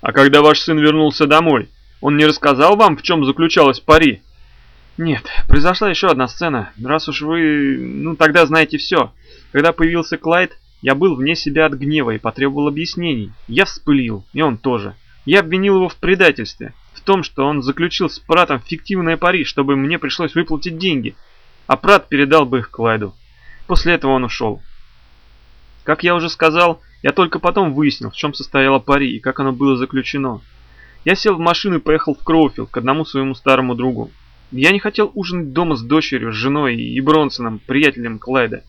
А когда ваш сын вернулся домой, он не рассказал вам, в чем заключалась пари? Нет, произошла еще одна сцена. Раз уж вы, ну тогда знаете все. Когда появился Клайд, я был вне себя от гнева и потребовал объяснений. Я вспылил, и он тоже. Я обвинил его в предательстве, в том, что он заключил с Пратом фиктивное пари, чтобы мне пришлось выплатить деньги, а Прат передал бы их Клайду. После этого он ушел. Как я уже сказал, я только потом выяснил, в чем состояла пари и как оно было заключено. Я сел в машину и поехал в Кроуфилд к одному своему старому другу. Я не хотел ужинать дома с дочерью, с женой и Бронсоном, приятелем Клайда.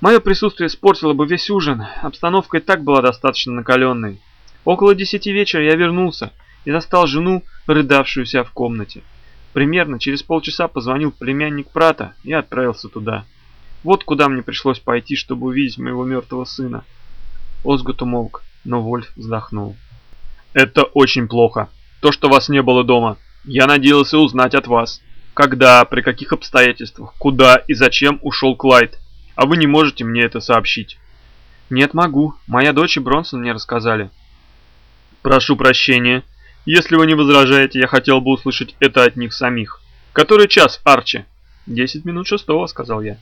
Мое присутствие испортило бы весь ужин, обстановка и так была достаточно накаленной. Около десяти вечера я вернулся и застал жену, рыдавшую себя в комнате. Примерно через полчаса позвонил племянник Прата и отправился туда. Вот куда мне пришлось пойти, чтобы увидеть моего мертвого сына. Озгут умолк, но Вольф вздохнул. «Это очень плохо. То, что вас не было дома. Я надеялся узнать от вас. Когда, при каких обстоятельствах, куда и зачем ушел Клайд. А вы не можете мне это сообщить». «Нет, могу. Моя дочь и Бронсон мне рассказали». «Прошу прощения. Если вы не возражаете, я хотел бы услышать это от них самих. Который час, Арчи?» «Десять минут шестого», — сказал я.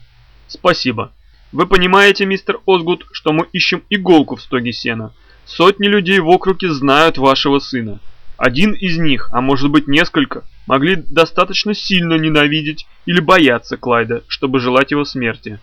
«Спасибо. Вы понимаете, мистер Озгуд, что мы ищем иголку в стоге сена? Сотни людей в округе знают вашего сына. Один из них, а может быть несколько, могли достаточно сильно ненавидеть или бояться Клайда, чтобы желать его смерти.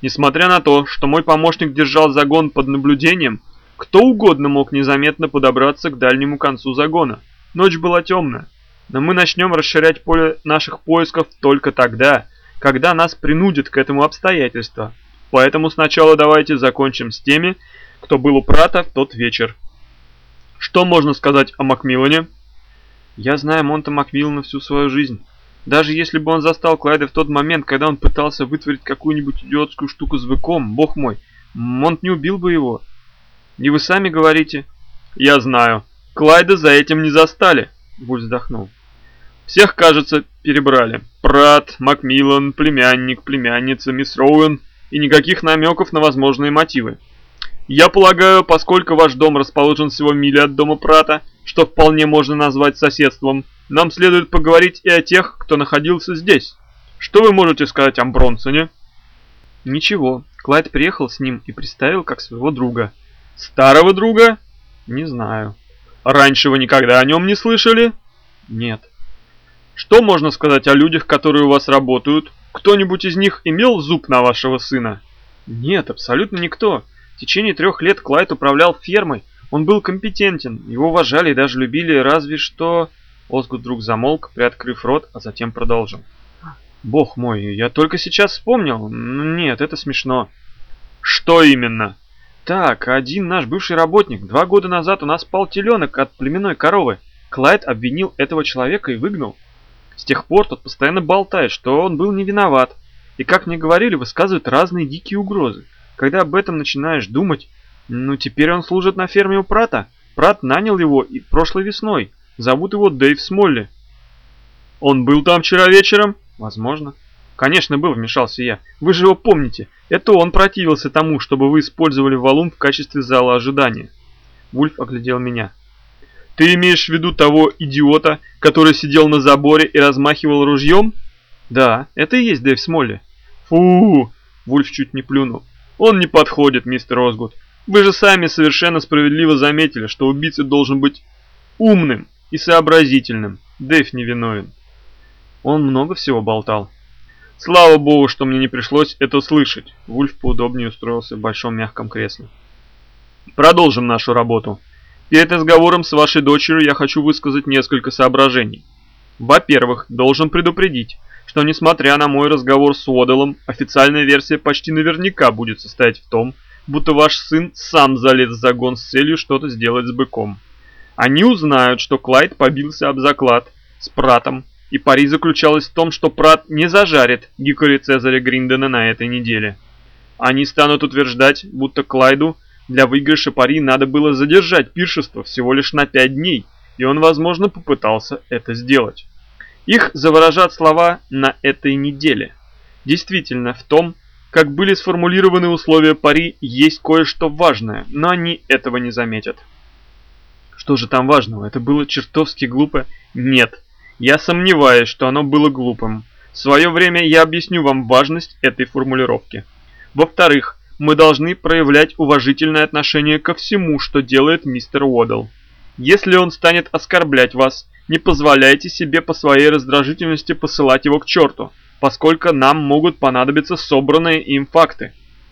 Несмотря на то, что мой помощник держал загон под наблюдением, кто угодно мог незаметно подобраться к дальнему концу загона. Ночь была темная, но мы начнем расширять поле наших поисков только тогда, когда нас принудят к этому обстоятельства. Поэтому сначала давайте закончим с теми, кто был у Прата в тот вечер. Что можно сказать о Макмиллане? Я знаю Монта Макмиллана всю свою жизнь. Даже если бы он застал Клайда в тот момент, когда он пытался вытворить какую-нибудь идиотскую штуку с быком, бог мой, Монт не убил бы его. Не вы сами говорите. Я знаю. Клайда за этим не застали. Буль вздохнул. Всех, кажется, перебрали. Прат, Макмиллан, племянник, племянница, мисс Роуэн и никаких намеков на возможные мотивы. Я полагаю, поскольку ваш дом расположен всего мили от дома Прата, что вполне можно назвать соседством, нам следует поговорить и о тех, кто находился здесь. Что вы можете сказать о Бронсоне? Ничего. Клайд приехал с ним и представил как своего друга. Старого друга? Не знаю. Раньше вы никогда о нем не слышали? Нет. Что можно сказать о людях, которые у вас работают? Кто-нибудь из них имел зуб на вашего сына? Нет, абсолютно никто. В течение трех лет Клайд управлял фермой. Он был компетентен, его уважали и даже любили, разве что... Озгут вдруг замолк, приоткрыв рот, а затем продолжил. «Бог мой, я только сейчас вспомнил. Нет, это смешно». «Что именно?» «Так, один наш бывший работник. Два года назад у нас пал теленок от племенной коровы. Клайд обвинил этого человека и выгнал. С тех пор тот постоянно болтает, что он был не виноват. И, как мне говорили, высказывает разные дикие угрозы. Когда об этом начинаешь думать, ну теперь он служит на ферме у Прата. Прат нанял его и прошлой весной. Зовут его Дэйв Смолли. Он был там вчера вечером? Возможно. Конечно, был, вмешался я. Вы же его помните. Это он противился тому, чтобы вы использовали валун в качестве зала ожидания. Вульф оглядел меня. Ты имеешь в виду того идиота, который сидел на заборе и размахивал ружьем? Да, это и есть Дэйв Смолли. Фу! Вульф чуть не плюнул. Он не подходит, мистер Озгуд. Вы же сами совершенно справедливо заметили, что убийца должен быть умным и сообразительным. Дэйв не виновен. Он много всего болтал. Слава богу, что мне не пришлось это слышать. Вульф поудобнее устроился в большом мягком кресле. Продолжим нашу работу. Перед разговором с вашей дочерью я хочу высказать несколько соображений. Во-первых, должен предупредить, что несмотря на мой разговор с Уодалом, официальная версия почти наверняка будет состоять в том, будто ваш сын сам залез в загон с целью что-то сделать с быком. Они узнают, что Клайд побился об заклад с Пратом, и пари заключалась в том, что Прат не зажарит Гикори Цезаря Гриндена на этой неделе. Они станут утверждать, будто Клайду для выигрыша пари надо было задержать пиршество всего лишь на пять дней, и он, возможно, попытался это сделать. Их заворожат слова «на этой неделе». Действительно, в том, как были сформулированы условия пари, есть кое-что важное, но они этого не заметят. Что же там важного? Это было чертовски глупо? Нет. Я сомневаюсь, что оно было глупым. В свое время я объясню вам важность этой формулировки. Во-вторых, мы должны проявлять уважительное отношение ко всему, что делает мистер Уодл. Если он станет оскорблять вас, не позволяйте себе по своей раздражительности посылать его к черту, поскольку нам могут понадобиться собранные им факты.